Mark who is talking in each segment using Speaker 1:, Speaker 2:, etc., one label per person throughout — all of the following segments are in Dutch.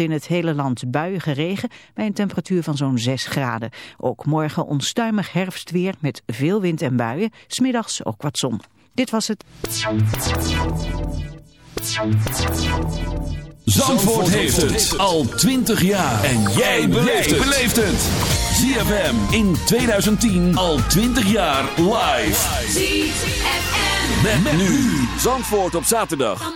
Speaker 1: in het hele land buiige regen bij een temperatuur van zo'n 6 graden. Ook morgen onstuimig herfstweer met veel wind en buien, smiddags ook wat zon. Dit was het.
Speaker 2: Zandvoort heeft het al 20 jaar. En jij beleeft het. ZFM in 2010 al 20 jaar live.
Speaker 3: ZFM.
Speaker 2: Met, met nu. Zandvoort op zaterdag.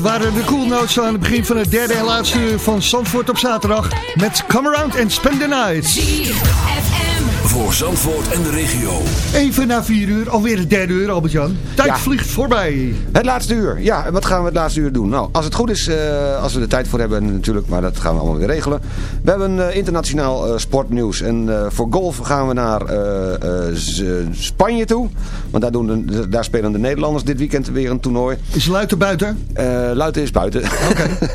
Speaker 4: Waren de cool notes aan het begin van het derde en laatste uur van Zandvoort op zaterdag. Met Come Around and Spend the Night.
Speaker 3: ZFM.
Speaker 2: Voor Zandvoort en de regio.
Speaker 4: Even na vier uur, alweer het derde uur Albert-Jan. Tijd
Speaker 5: Ja.
Speaker 4: vliegt voorbij.
Speaker 5: Het laatste uur. Ja, en wat gaan we het laatste uur doen? Nou, als het goed is, eh, als we er tijd voor hebben natuurlijk, maar dat gaan we allemaal weer regelen. We hebben eh, internationaal eh, sportnieuws. En eh, voor golf gaan we naar eh, eh, Spanje toe. Want daar, doen de, daar spelen de Nederlanders dit weekend weer een toernooi.
Speaker 4: Is Luiten buiten?
Speaker 5: Eh Luiten is buiten. Oké.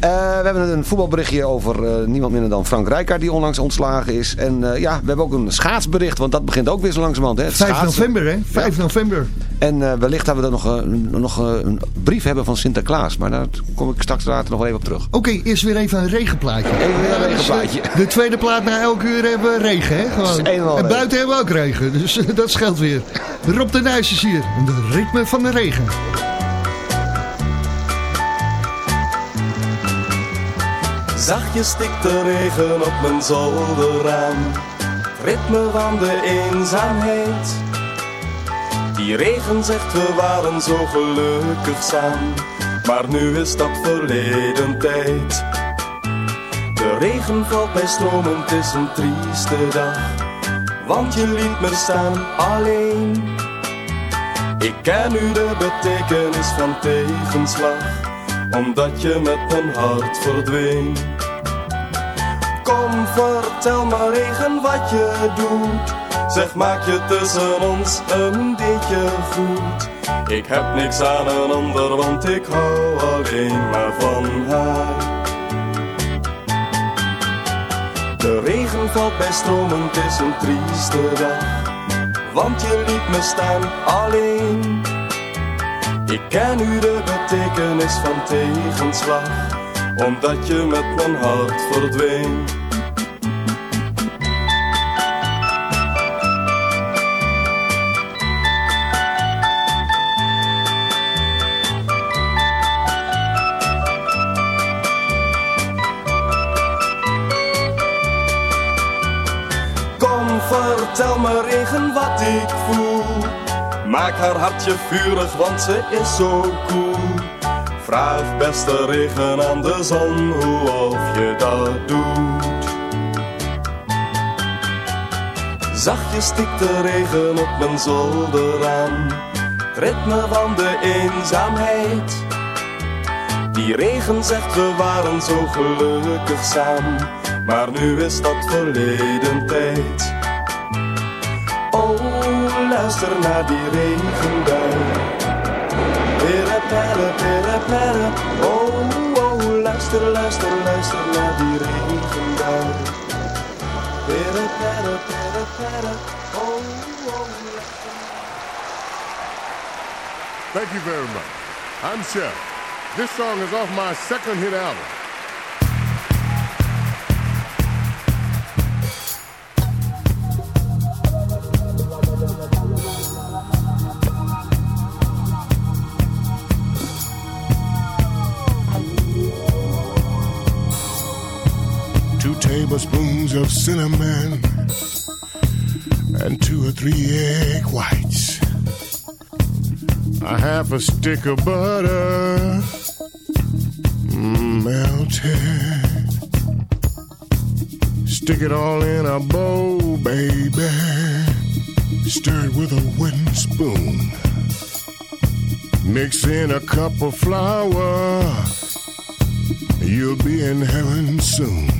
Speaker 5: we hebben een voetbalberichtje over eh, niemand minder dan Frank Rijkaard die onlangs ontslagen is. En eh, ja, we hebben ook een schaatsbericht, want dat begint ook weer zo langzamerhand. Hè? Het
Speaker 4: 5
Speaker 5: schaatsen.
Speaker 4: november, hè? 5 november.
Speaker 5: En eh, wellicht hebben we dan nog, eh, nog eh, een brief hebben van Sinterklaas. Maar daar kom ik straks later nog wel even op terug.
Speaker 4: Oké, eerst weer even een regenplaatje.
Speaker 5: Even weer een
Speaker 4: dus,
Speaker 5: regenplaatje.
Speaker 4: de tweede plaat na elk uur hebben we regen, hè? Gewoon.
Speaker 5: Dat
Speaker 4: En
Speaker 5: regen.
Speaker 4: buiten hebben we ook regen, dus dat scheelt weer. Rob de Nijs is hier. En het ritme van de regen.
Speaker 6: Zachtjes stikt de regen op mijn zolderraam. Het ritme van de eenzaamheid. Die regen zegt we waren zo gelukkig samen. Maar nu is dat verleden tijd. De regen valt bij stromen, het is een trieste dag. Want je liet me staan alleen. Ik ken nu de betekenis van tegenslag, omdat je met mijn hart verdween. Kom, vertel me regen wat je doet. Zeg, maak je tussen ons een beetje goed. Ik heb niks aan een ander, want ik hou alleen maar van haar. De regen valt bij stromen, het is een trieste dag. want je liet me staan alleen. Ik ken nu de betekenis van tegenslag, omdat je met mijn hart verdween. Maak haar hartje vurig, want ze is zo cool. Vraag beste regen aan de zon hoe of je dat doet. Zachtjes stikt de regen op mijn zolder aan. Het ritme van de eenzaamheid. Die regen zegt we waren zo gelukkig samen, maar nu is dat verleden tijd. Luister naar die regenbui. Pere, pere, pere, pere. Oh, oh, luister, luister, luister naar die regenbui. Pere, pere, pere, pere. Oh, oh, luister.
Speaker 7: Thank you very much. I'm Chef. This song is off my second hit album. Tablespoons of cinnamon and two or three egg whites a half a stick of butter mm, melted. Stick it all in a bowl, baby. Stir it with a wooden spoon. Mix in a cup of flour. You'll be in heaven soon.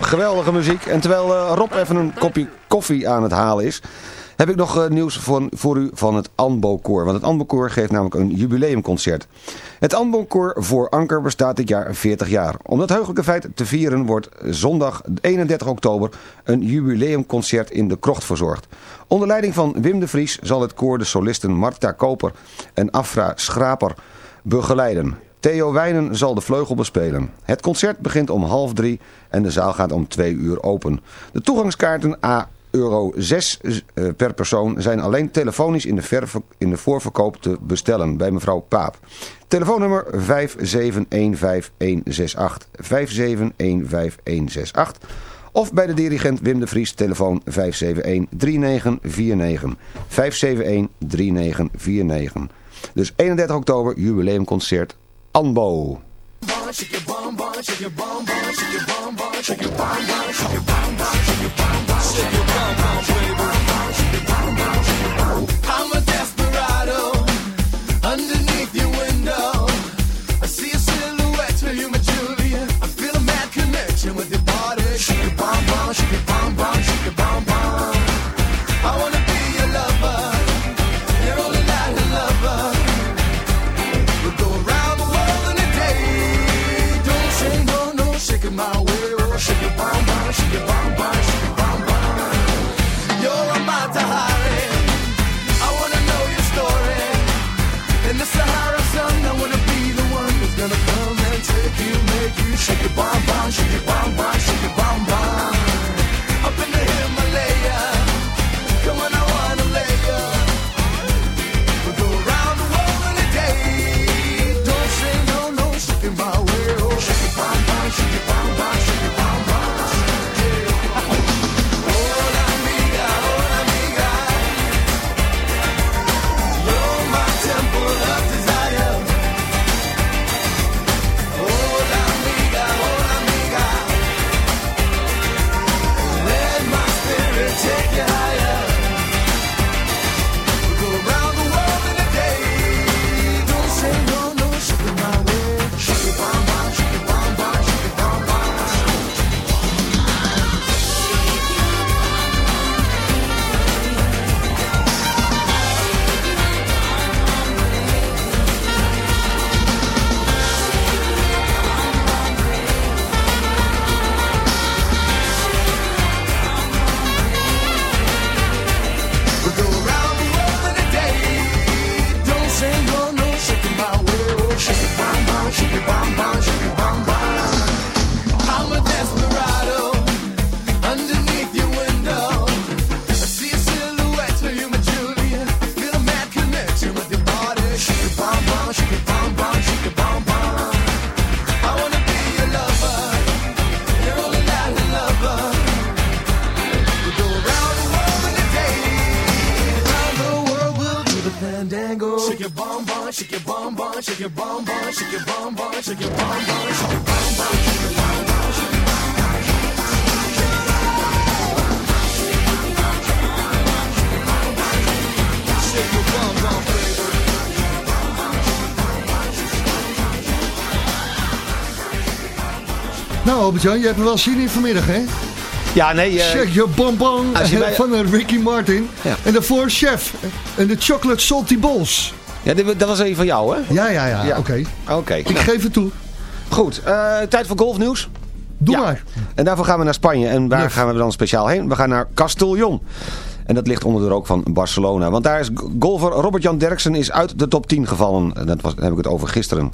Speaker 5: Geweldige muziek. En terwijl eh, Rob even een kopje koffie aan het halen is... heb ik nog eh, nieuws voor, voor u van het Anbo-koor. Want het Anbo-koor geeft namelijk een jubileumconcert. Het Anbo-koor voor Anker bestaat dit jaar 40 jaar. Om dat heugelijke feit te vieren wordt zondag 31 oktober... een jubileumconcert in de krocht verzorgd. Onder leiding van Wim de Vries zal het koor de solisten Marta Koper en Afra Schraper begeleiden. Theo Wijnen zal de vleugel bespelen. Het concert begint om half drie en de zaal gaat om twee uur open. De toegangskaarten A euro 6 eh, per persoon zijn alleen telefonisch in de, in de voorverkoop te bestellen bij mevrouw Paap. Telefoonnummer 5715168. 5715168. Of bij de dirigent Wim de Vries, telefoon 571-3949. 571-3949. Dus 31 oktober, jubileumconcert Anbo.
Speaker 4: Albert-Jan, je hebt er wel zin in vanmiddag hè?
Speaker 5: Ja, nee. eh,
Speaker 4: Check je bonbon
Speaker 5: mij-
Speaker 4: van een Ricky Martin.
Speaker 5: Ja.
Speaker 4: En daarvoor Chef. En de Chocolate Salty Balls.
Speaker 5: ja, dit, dat was een van jou, hè?
Speaker 4: Ja, ja, ja,
Speaker 5: Ja.
Speaker 4: oké.
Speaker 5: Oké.
Speaker 4: Ik
Speaker 5: nou,
Speaker 4: geef het toe.
Speaker 5: goed, eh, tijd voor golfnieuws.
Speaker 4: Doe
Speaker 5: Ja.
Speaker 4: maar.
Speaker 5: En daarvoor gaan we naar Spanje. En waar gaan we dan speciaal heen? We gaan naar Castellón. En dat ligt onder de rook van Barcelona. Want daar is golfer Robert-Jan Derksen is uit de top 10 gevallen. En dat was, daar heb ik het over gisteren.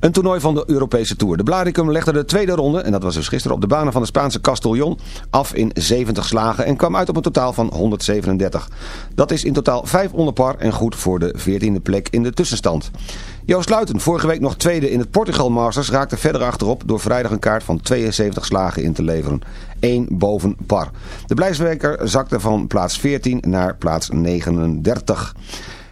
Speaker 5: Een toernooi van de Europese Tour. De Blaricum legde de tweede ronde, en dat was dus gisteren, op de banen van de Spaanse Castellón af in 70 slagen en kwam uit op een totaal van 137. Dat is in totaal 5 onder par en goed voor de 14e plek in de tussenstand. Joost Luiten, vorige week nog tweede in het Portugal Masters, raakte verder achterop door vrijdag een kaart van 72 slagen in te leveren. 1 boven par. De Blijswerker zakte van plaats 14 naar plaats 39.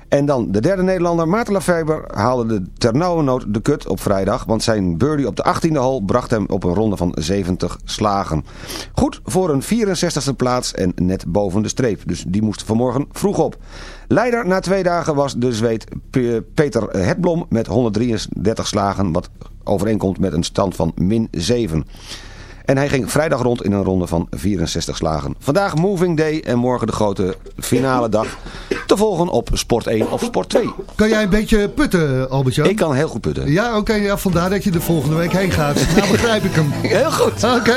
Speaker 5: En dan de derde Nederlander, Maarten Lefeber, haalde de ternauwernood de kut op vrijdag. Want zijn birdie op de 18e hole bracht hem op een ronde van 70 slagen. Goed voor een 64e plaats en net boven de streep. Dus die moest vanmorgen vroeg op. Leider na twee dagen was de Zweed P- Peter Hetblom met 133 slagen. Wat overeenkomt met een stand van min 7. En hij ging vrijdag rond in een ronde van 64 slagen. Vandaag Moving Day en morgen de grote finale dag. Te volgen op Sport 1 of Sport 2.
Speaker 4: Kan jij een beetje putten, Albert-Jan?
Speaker 5: Ik kan heel goed putten.
Speaker 4: Ja, oké. ja, vandaar dat je de volgende week heen gaat. Nou begrijp ik hem.
Speaker 5: Heel goed.
Speaker 4: Oké.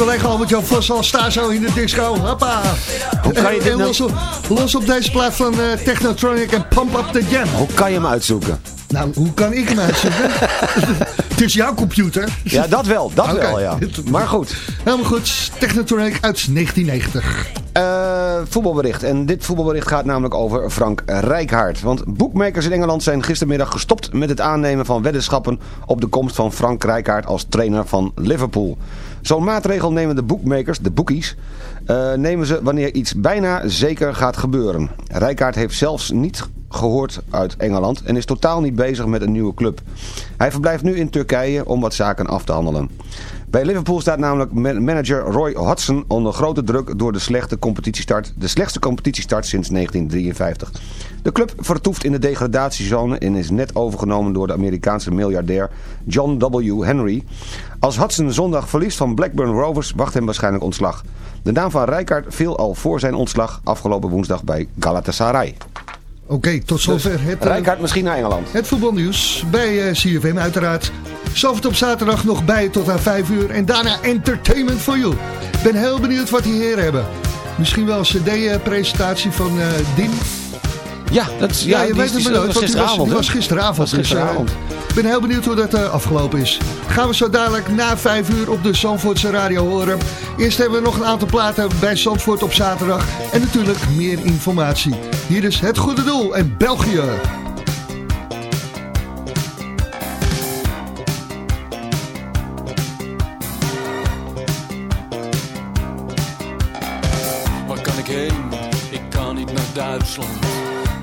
Speaker 4: collega Albert-Jan Vos al staan zo in de disco. Hoppa.
Speaker 5: Hoe kan je dit nou-
Speaker 4: los, op, los, op, deze plaat van uh, Technotronic en Pump Up The Jam.
Speaker 5: Hoe kan je hem uitzoeken?
Speaker 4: Nou, hoe kan ik hem uitzoeken? het is jouw computer.
Speaker 5: Ja, dat wel. Dat wel, ja. Maar goed.
Speaker 4: Helemaal goed. Technotronic uit 1990.
Speaker 5: Eh, voetbalbericht. En dit voetbalbericht gaat namelijk over Frank Rijkaard. Want boekmakers in Engeland zijn gistermiddag gestopt met het aannemen van weddenschappen op de komst van Frank Rijkaard als trainer van Liverpool. Zo'n maatregel nemen de boekmakers, de bookies, eh, nemen ze wanneer iets bijna zeker gaat gebeuren. Rijkaard heeft zelfs niet gehoord uit Engeland en is totaal niet bezig met een nieuwe club. Hij verblijft nu in Turkije om wat zaken af te handelen. Bij Liverpool staat namelijk man- manager Roy Hodgson onder grote druk door de slechte competitiestart, de slechtste competitiestart sinds 1953. De club vertoeft in de degradatiezone en is net overgenomen door de Amerikaanse miljardair John W. Henry. Als Hodgson zondag verliest van Blackburn Rovers wacht hem waarschijnlijk ontslag. De naam van Rijkaard viel al voor zijn ontslag afgelopen woensdag bij Galatasaray.
Speaker 4: Oké, tot zover het, eh,
Speaker 5: Rijkaard misschien naar Engeland.
Speaker 4: het voetbalnieuws bij eh, CFM uiteraard. Zalvert op zaterdag nog bij tot aan 5 uur. En daarna Entertainment for You. Ik ben heel benieuwd wat die heren hebben. Misschien wel een cd-presentatie van eh Dien.
Speaker 5: Ja, dat is,
Speaker 4: Ja, je
Speaker 5: die
Speaker 4: weet
Speaker 5: is-
Speaker 4: het maar nooit, want die was,
Speaker 5: gisteravond.
Speaker 4: was gisteravond. Dus, eh, ik ben heel benieuwd hoe dat eh, afgelopen is. Gaan we zo dadelijk na 5 uur op de Zandvoortse radio horen. Eerst hebben we nog een aantal platen bij Zandvoort op zaterdag. En natuurlijk meer informatie. Hier is Het Goede Doel en België.
Speaker 8: Waar kan ik heen? Ik kan niet naar Duitsland.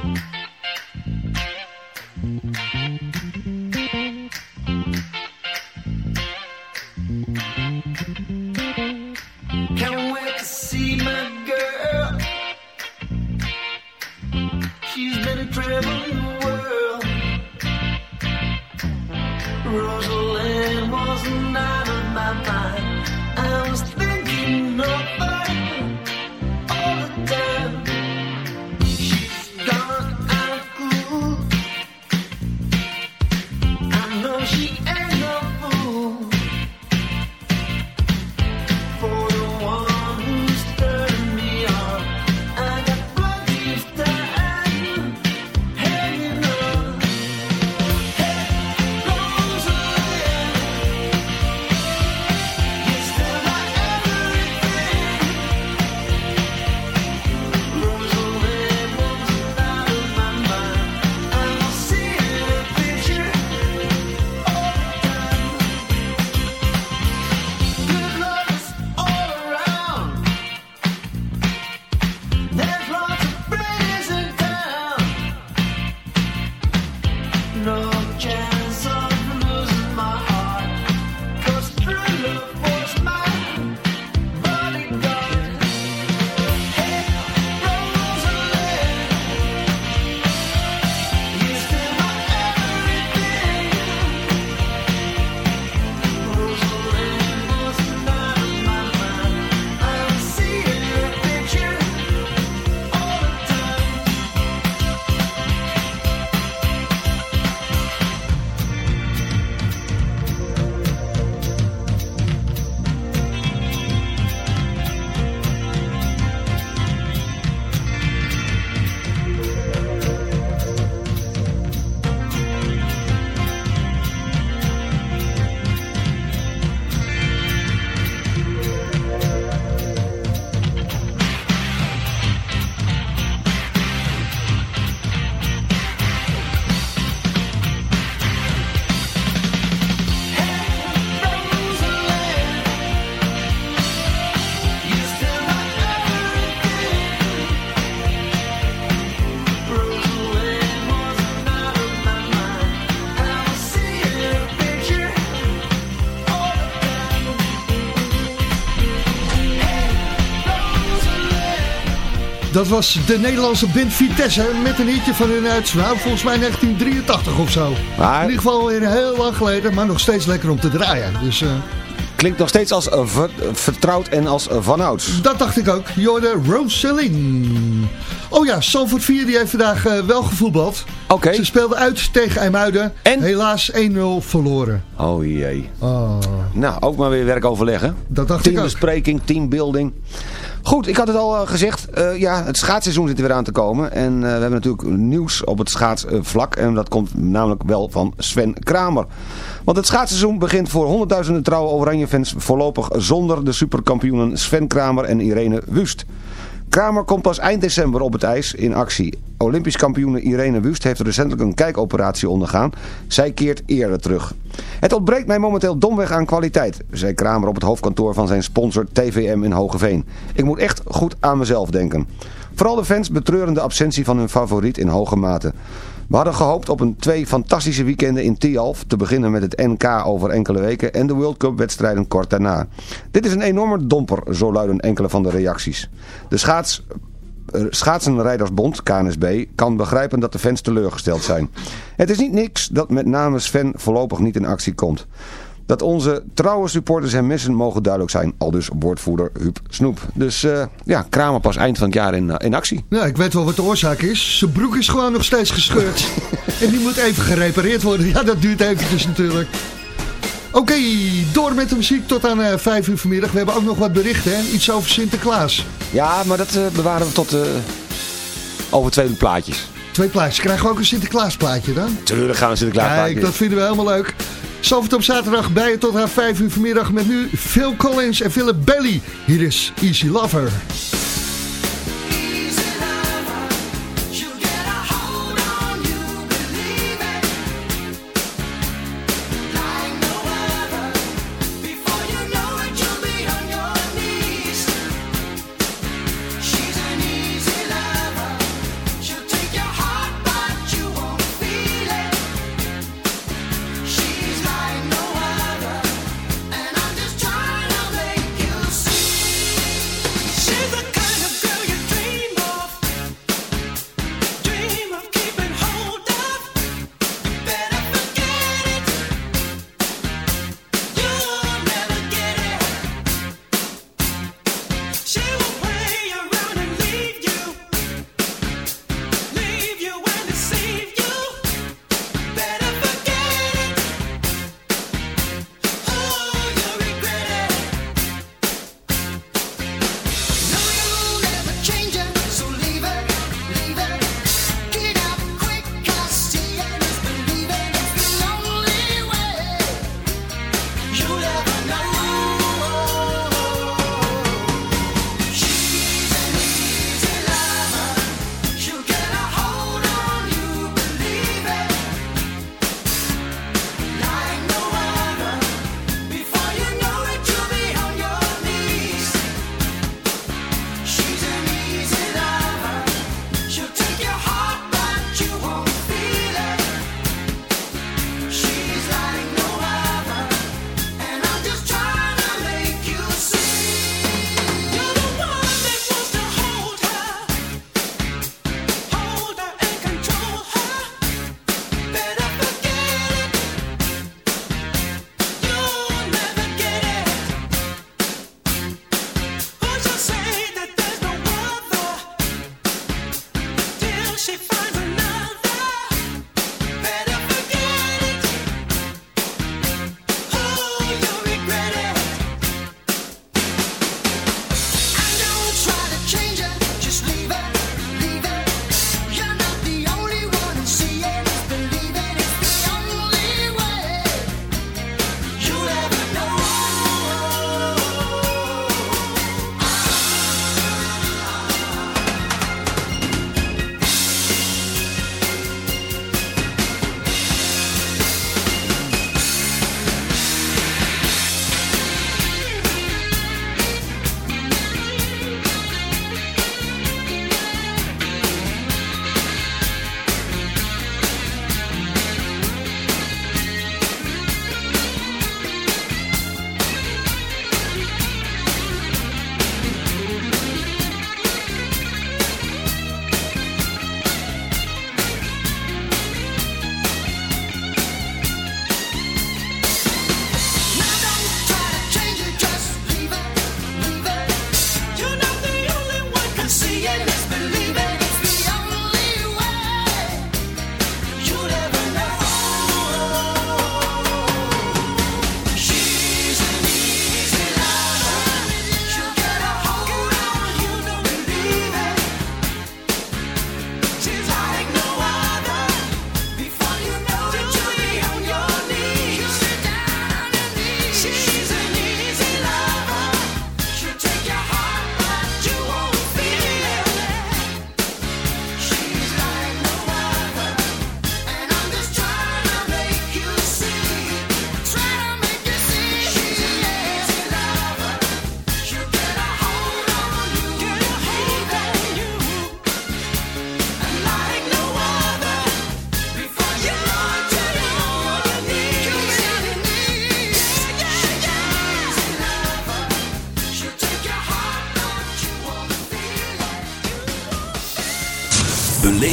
Speaker 9: Mm-hmm.
Speaker 4: Dat was de Nederlandse band Vitesse met een hitje van hun uit, nou, volgens mij 1983 of zo.
Speaker 5: Maar-
Speaker 4: In ieder geval weer heel lang geleden, maar nog steeds lekker om te draaien. Dus eh,
Speaker 5: Klinkt nog steeds als eh, ver- vertrouwd en als eh, vanouds.
Speaker 4: dat dacht ik ook. Jorde Rosalind. Oh ja, Sanford 4 die heeft vandaag wel gevoetbald.
Speaker 5: Oké.
Speaker 4: Ze speelden uit tegen IJmuiden.
Speaker 5: En?
Speaker 4: Helaas 1-0 verloren.
Speaker 5: Oh jee.
Speaker 4: Oh,
Speaker 5: Nou, ook maar weer werk overleggen.
Speaker 4: dat dacht ik ook.
Speaker 5: Teambespreking, teambuilding. Goed, ik had het al eh, gezegd. eh, ja, het schaatsseizoen zit er weer aan te komen. En eh, we hebben natuurlijk nieuws op het schaatsvlak. En dat komt namelijk wel van Sven Kramer. Want het schaatsseizoen begint voor honderdduizenden trouwe Oranje-fans voorlopig zonder de superkampioenen Sven Kramer en Irene Wust. Kramer komt pas eind december op het ijs in actie. Olympisch kampioene Irene Wust heeft recentelijk een kijkoperatie ondergaan. Zij keert eerder terug. Het ontbreekt mij momenteel domweg aan kwaliteit, zei Kramer op het hoofdkantoor van zijn sponsor TVM in Hogeveen. Ik moet echt goed aan mezelf denken. Vooral de fans betreuren de absentie van hun favoriet in hoge mate. We hadden gehoopt op een twee fantastische weekenden in Tialf, te beginnen met het NK over enkele weken en de World Cup wedstrijden kort daarna. Dit is een enorme domper, zo luiden enkele van de reacties. De schaats... eh, Schaatsenrijdersbond, KNSB, kan begrijpen dat de fans teleurgesteld zijn. Het is niet niks dat met name Sven voorlopig niet in actie komt. Dat onze trouwe supporters hem missen mogen duidelijk zijn. Al dus woordvoerder Huub Snoep. Dus eh, ja, Kramer pas eind van het jaar in, eh, in actie.
Speaker 4: Nou, ik weet wel wat de oorzaak is. Zijn broek is gewoon nog steeds gescheurd. en die moet even gerepareerd worden. Ja, dat duurt eventjes natuurlijk. Oké, door met de muziek tot aan eh 5 uur vanmiddag. We hebben ook nog wat berichten, hè? Iets over Sinterklaas.
Speaker 5: Ja, maar dat bewaren we tot over twee plaatjes.
Speaker 4: Twee plaatjes. Krijgen we ook een Sinterklaas plaatje dan?
Speaker 5: Tuurlijk gaan we Sinterklaas
Speaker 4: Kijk,
Speaker 5: plaatjes.
Speaker 4: dat vinden we helemaal leuk. Zalvert op zaterdag bij je tot aan 5 uur vanmiddag met nu Phil Collins en Philip Belly. Hier is Easy Lover.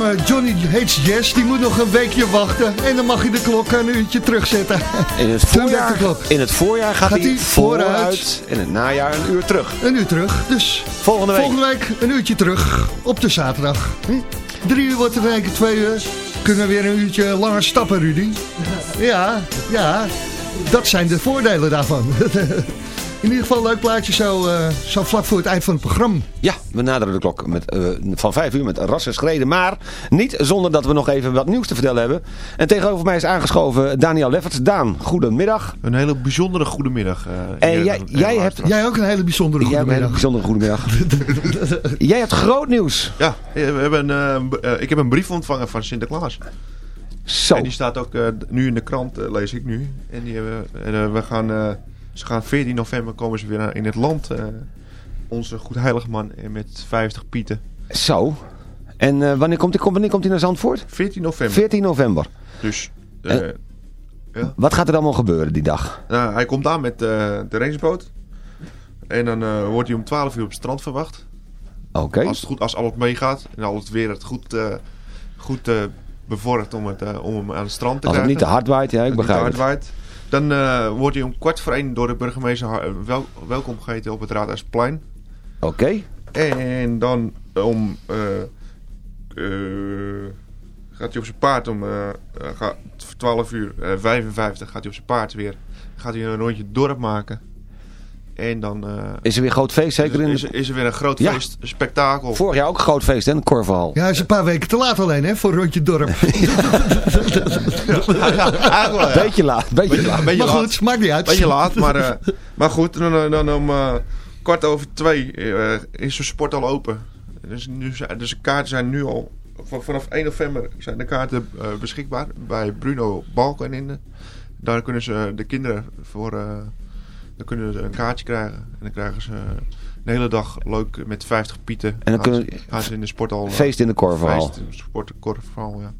Speaker 9: Oh.
Speaker 4: Johnny Hates Jazz, die moet nog een weekje wachten. En dan mag je de klok een uurtje terugzetten.
Speaker 5: In het voorjaar, in het voorjaar gaat,
Speaker 4: Gaat
Speaker 5: hij
Speaker 4: vooruit.
Speaker 5: vooruit. En in het najaar een uur terug.
Speaker 4: Een uur terug. Dus
Speaker 5: Volgende week.
Speaker 4: volgende week een uurtje terug op de zaterdag. Hm? Drie uur wordt er keer twee uur. Kunnen we weer een uurtje langer stappen, Rudy. Ja, ja. Dat zijn de voordelen daarvan. In ieder geval een leuk plaatje zo, eh, zo vlak voor het eind van het programma.
Speaker 5: Ja, we naderen de klok met, eh, van 5 uur met rassen schreden. Maar niet zonder dat we nog even wat nieuws te vertellen hebben. En tegenover mij is aangeschoven Daniel Lefferts. Daan, goedemiddag.
Speaker 10: Een hele bijzondere goedemiddag. eh
Speaker 5: En jij, jij hebt...
Speaker 4: Jij ook een hele bijzondere goedemiddag.
Speaker 5: bijzondere goedemiddag. jij hebt groot nieuws.
Speaker 10: Ja, we hebben, ik heb een brief ontvangen van Sinterklaas.
Speaker 5: Zo.
Speaker 10: En die staat ook eh, nu in de krant, lees ik nu. En die hebben, en, we gaan, eh, ze gaan 14 november komen ze weer in het land. eh, onze goedheilige man eh, met 50 pieten.
Speaker 5: Zo. En eh, wanneer, komt hij, wanneer komt hij naar Zandvoort?
Speaker 10: 14 november.
Speaker 5: 14 november.
Speaker 10: Dus Ja.
Speaker 5: Wat gaat er allemaal gebeuren die dag?
Speaker 10: Nou, hij komt aan met de raceboot. En dan wordt hij om 12 uur op het strand verwacht.
Speaker 5: Oké.
Speaker 10: Als, het goed, als alles meegaat en al het weer het goed, eh goed bevordert om, het, om hem aan het strand te
Speaker 5: Als het
Speaker 10: krijgen.
Speaker 5: niet te hard waait, ja, ik
Speaker 10: Als het niet te
Speaker 5: begrijp
Speaker 10: hard
Speaker 5: het.
Speaker 10: waait. Dan eh, wordt hij om kwart voor één door de burgemeester wel, welkom geheten op het Raadhuisplein.
Speaker 5: Oké.
Speaker 10: En dan om... eh, eh, gaat hij op zijn paard om eh, eh, ga- 12 uur eh, 55 gaat hij op zijn paard weer. Gaat hij een rondje dorp maken. En dan eh,
Speaker 5: Is er weer groot feest, zeker in
Speaker 10: is, is er weer een groot
Speaker 5: Ja.
Speaker 10: feest, een spektakel.
Speaker 5: Vorig jaar ook een groot feest, hè? Korfhal.
Speaker 4: Ja, hij is een paar weken te laat alleen, hè, voor Rondje Dorp.
Speaker 10: Ja.
Speaker 5: Beetje laat, beetje
Speaker 10: Beetje,
Speaker 5: laat.
Speaker 10: beetje
Speaker 4: maar
Speaker 10: laat.
Speaker 4: goed, maakt niet uit.
Speaker 10: Beetje laat, maar, eh, maar goed. Dan, dan om eh, kwart over twee eh, is de sport al open. Dus, nu, zijn- dus de kaarten zijn nu al... van- Vanaf 1 november zijn de kaarten eh, beschikbaar bij Bruno Balken in de. Daar kunnen ze de kinderen voor... eh, dan kunnen ze een kaartje krijgen. En dan krijgen ze een hele dag leuk met 50 pieten.
Speaker 5: En dan
Speaker 10: gaan
Speaker 5: kunnen-
Speaker 10: ze, gaan ze in de sporthal... eh,
Speaker 5: Feest in de korfhal.
Speaker 10: Feest in de sportkorfhal, ja.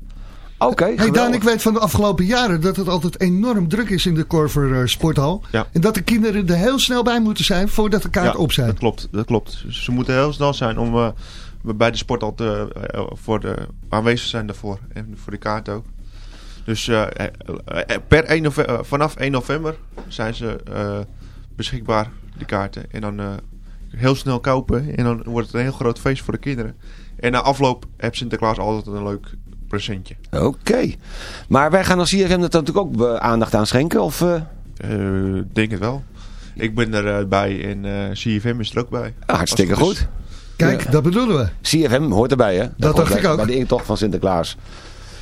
Speaker 5: Oké,
Speaker 4: Hey ik weet van de afgelopen jaren dat het altijd enorm druk is in de Korver eh, Sporthal.
Speaker 10: Ja.
Speaker 4: En dat de kinderen er heel snel bij moeten zijn voordat de kaart op zijn.
Speaker 10: Dat klopt, dat klopt. Ze moeten heel snel zijn om eh, bij de sport al te, eh, voor de, aanwezig zijn daarvoor. En voor de kaart ook. Dus eh, per 1 nove- eh, vanaf 1 november zijn ze eh, beschikbaar, de kaarten. En dan eh, heel snel kopen. En dan wordt het een heel groot feest voor de kinderen. En na afloop heeft Sinterklaas altijd een leuk presentje.
Speaker 5: Oké. Maar wij gaan als CFM er natuurlijk ook eh, aandacht aan schenken? Of, eh?
Speaker 10: Eh, denk het wel. Ik ben erbij bij en eh CFM is er ook bij.
Speaker 5: Ah, hartstikke goed.
Speaker 4: Kijk, dat bedoelen we.
Speaker 5: CFM hoort erbij, hè?
Speaker 4: Dat
Speaker 5: hoort
Speaker 4: dacht
Speaker 5: bij,
Speaker 4: ik ook.
Speaker 5: Bij de intocht van Sinterklaas.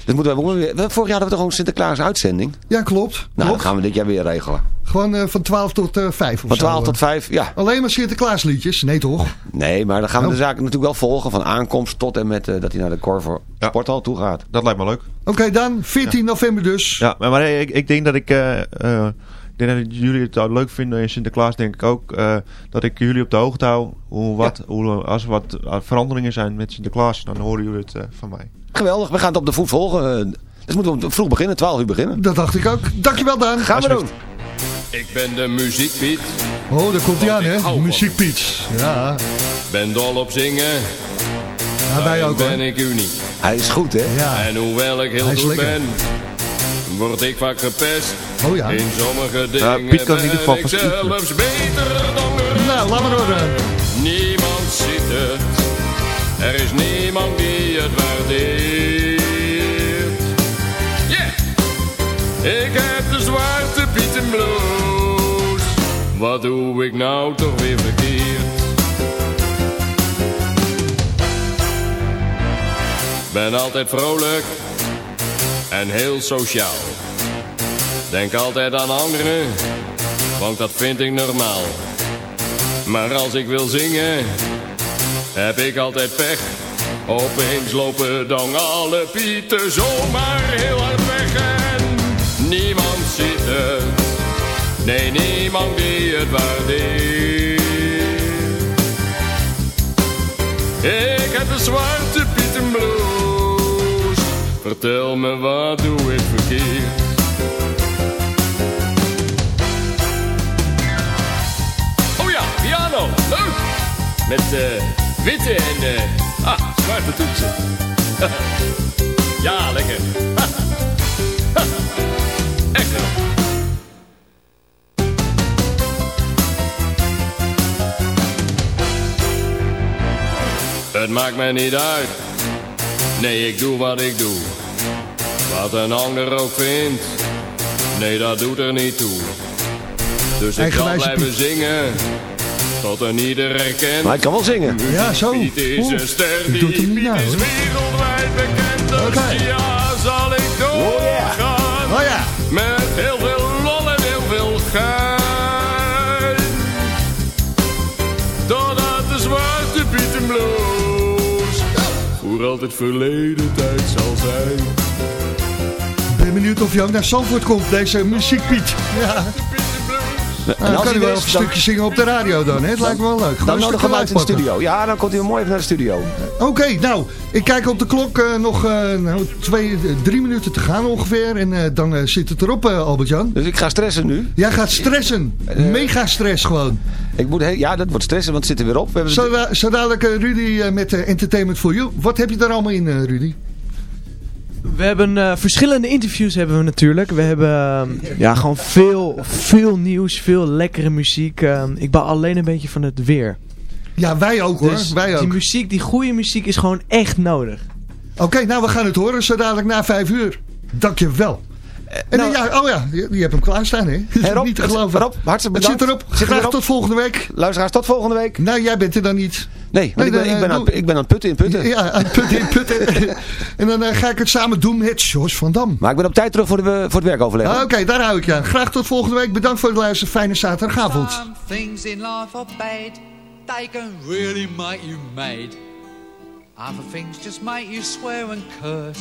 Speaker 5: Dus moeten we, we- vorig jaar hadden we toch gewoon een Sinterklaas uitzending?
Speaker 4: Ja, klopt.
Speaker 5: Nou, dat
Speaker 4: klopt.
Speaker 5: gaan we dit jaar weer regelen.
Speaker 4: Gewoon eh, van 12 tot eh 5 of
Speaker 5: Van
Speaker 4: zo,
Speaker 5: 12
Speaker 4: eh.
Speaker 5: tot 5, ja.
Speaker 4: Alleen maar Sinterklaasliedjes? Nee toch?
Speaker 5: Nee, maar dan gaan we
Speaker 4: Oh.
Speaker 5: de zaak natuurlijk wel volgen. Van aankomst tot en met eh, dat hij naar de Corver
Speaker 10: Ja.
Speaker 5: Sporthal toe gaat.
Speaker 10: Dat lijkt me leuk.
Speaker 4: Oké dan, 14 november dus.
Speaker 10: Ja, maar, maar ik, ik denk dat ik... eh, eh, ik denk dat jullie het ook leuk vinden in Sinterklaas, denk ik ook. eh, dat ik jullie op de hoogte hou. Hoe, wat, hoe, als er wat eh, veranderingen zijn met Sinterklaas, dan horen jullie het eh, van mij.
Speaker 5: Geweldig, we gaan het op de voet volgen. Eh, Dus moeten we vroeg beginnen, 12 uur beginnen.
Speaker 4: Dat dacht ik ook. Dankjewel Daan.
Speaker 5: Gaan we doen.
Speaker 6: Ik ben de muziekpiet,
Speaker 4: Oh, daar komt hij aan hè.
Speaker 6: van
Speaker 4: Muziekpiets. Ja,
Speaker 6: ben dol op zingen,
Speaker 4: ja wij ook hoor.
Speaker 6: ben ik uniek.
Speaker 5: Hij is goed, hè?
Speaker 4: Ja.
Speaker 6: En hoewel ik heel
Speaker 4: Hij is
Speaker 6: goed
Speaker 4: lekker.
Speaker 6: ben, word ik vaak gepest.
Speaker 4: Oh ja.
Speaker 6: In sommige dingen
Speaker 10: Piet kan in ieder geval
Speaker 6: ik
Speaker 10: verschieten.
Speaker 6: zelfs beter dan.
Speaker 4: Nou, laat maar horen.
Speaker 6: Niemand ziet het, er is niemand die het waardeert. Yeah! Ik heb de zwarte Pieten blues. Wat doe ik nou toch weer verkeerd? Ben altijd vrolijk en heel sociaal. Denk altijd aan anderen, want dat vind ik normaal. Maar als ik wil zingen, heb ik altijd pech. Opeens lopen dan alle pieten zomaar heel hard weg. En niemand ziet het, nee niemand die het waardeert. Ik heb de zwarte pieten blues. Vertel me wat doe ik verkeerd. Oh ja, piano. Leuk. Met eh, witte en eh, ah, zwarte toetsen. ja, lekker. Echt. Het maakt mij niet uit. Nee, ik doe wat ik doe. Wat een ander ook vindt. Nee, dat doet er niet toe. Dus ik zal
Speaker 4: Eigenwijze
Speaker 6: blijven zingen. Tot een ieder herkent.
Speaker 5: Maar hij kan wel zingen.
Speaker 4: Ja, zo.
Speaker 6: Piet is een ster
Speaker 4: ik
Speaker 6: die
Speaker 4: doe het hem niet
Speaker 6: Piet
Speaker 4: na,
Speaker 6: is wereldwijd bekend. Dus
Speaker 4: Oké.
Speaker 6: ja, zal ik voor altijd verleden tijd zal zijn.
Speaker 4: Ik ben benieuwd of je ook naar Zandvoort komt, deze muziekpiet. Ja. Nou,
Speaker 5: En
Speaker 4: dan kan
Speaker 5: hij
Speaker 4: wel een
Speaker 5: is, dan-
Speaker 4: stukje zingen op de radio dan, hè? Het lijkt me wel leuk. Gewoon
Speaker 5: Dan
Speaker 4: een
Speaker 5: nodig
Speaker 4: stukje
Speaker 5: hem uit in de studio. Ja, dan komt hij mooi even naar de studio.
Speaker 4: Oké, nou, ik kijk op de klok. eh, nog eh, nou, twee, eh, drie minuten te gaan ongeveer. En eh, dan eh, zit het erop, eh, Albert-Jan.
Speaker 5: Dus ik ga stressen nu.
Speaker 4: Jij gaat stressen. Mega stress gewoon.
Speaker 5: Ik moet, ja, dat wordt stressen, want het zit er weer op. We hebben
Speaker 4: Zo, zo dadelijk eh, Rudy eh, met eh, Entertainment for You. Wat heb je daar allemaal in, eh, Rudy?
Speaker 11: We hebben eh, verschillende interviews hebben we natuurlijk. We hebben eh, ja, gewoon veel, veel nieuws, veel lekkere muziek. Eh, ik baal alleen een beetje van het weer.
Speaker 4: Ja, wij ook hoor.
Speaker 11: Dus
Speaker 4: wij ook.
Speaker 11: die muziek, die goede muziek is gewoon echt nodig.
Speaker 4: Oké, nou we gaan het horen zo dadelijk na vijf uur. Dankjewel. En
Speaker 5: nou-
Speaker 4: dan, ja, oh ja, je, je hebt hem klaarstaan hè?
Speaker 5: Hey, Rob,
Speaker 4: Niet te
Speaker 5: het-
Speaker 4: geloven.
Speaker 5: Rob, hartstikke
Speaker 4: Het zit
Speaker 5: bedankt.
Speaker 4: erop.
Speaker 5: Zit er
Speaker 4: Graag tot volgende week.
Speaker 5: Luisteraars, tot volgende week.
Speaker 4: Nou, jij bent er dan niet.
Speaker 5: Nee, want ik, ben, ik, ben
Speaker 4: eh,
Speaker 5: aan,
Speaker 4: doe-
Speaker 5: ik ben aan het putten in putten.
Speaker 4: Ja, aan het putten in putten. en dan eh, ga ik het samen doen met Jos van Dam.
Speaker 5: Maar ik ben op tijd terug voor, de, voor het werkoverleg.
Speaker 4: Ah, Oké, daar hou ik je aan. Graag tot volgende week. Bedankt voor het luisteren. Fijne zaterdagavond.
Speaker 12: Some things in life are bad. They can really make you mad. Other things just make you swear and curse.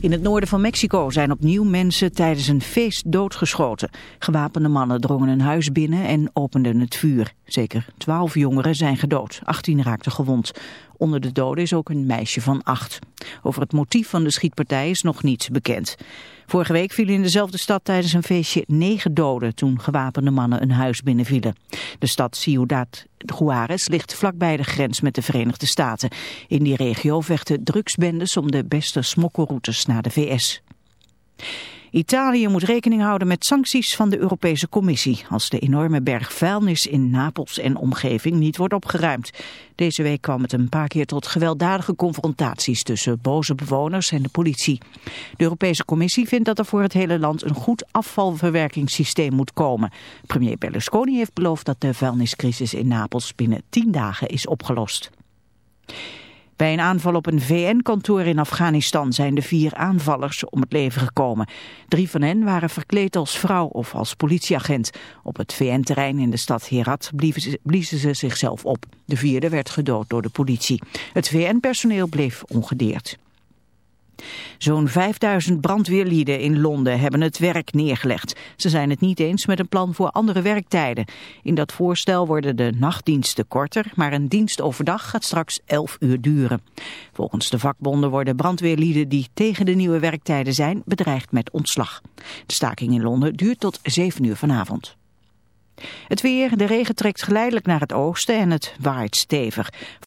Speaker 1: In het noorden van Mexico zijn opnieuw mensen tijdens een feest doodgeschoten. Gewapende mannen drongen een huis binnen en openden het vuur. Zeker twaalf jongeren zijn gedood, 18 raakten gewond. Onder de doden is ook een meisje van acht. Over het motief van de schietpartij is nog niets bekend. Vorige week vielen in dezelfde stad tijdens een feestje negen doden toen gewapende mannen een huis binnenvielen. De stad Ciudad Juarez ligt vlakbij de grens met de Verenigde Staten. In die regio vechten drugsbendes om de beste smokkelroutes naar de VS. Italië moet rekening houden met sancties van de Europese Commissie als de enorme berg vuilnis in Napels en omgeving niet wordt opgeruimd. Deze week kwam het een paar keer tot gewelddadige confrontaties tussen boze bewoners en de politie. De Europese Commissie vindt dat er voor het hele land een goed afvalverwerkingssysteem moet komen. Premier Berlusconi heeft beloofd dat de vuilniscrisis in Napels binnen tien dagen is opgelost. Bij een aanval op een VN-kantoor in Afghanistan zijn de vier aanvallers om het leven gekomen. Drie van hen waren verkleed als vrouw of als politieagent. Op het VN-terrein in de stad Herat bliezen ze zichzelf op. De vierde werd gedood door de politie. Het VN-personeel bleef ongedeerd. Zo'n 5000 brandweerlieden in Londen hebben het werk neergelegd. Ze zijn het niet eens met een plan voor andere werktijden. In dat voorstel worden de nachtdiensten korter, maar een dienst overdag gaat straks 11 uur duren. Volgens de vakbonden worden brandweerlieden die tegen de nieuwe werktijden zijn bedreigd met ontslag. De staking in Londen duurt tot 7 uur vanavond. Het weer, de regen trekt geleidelijk naar het oosten en het waait stevig.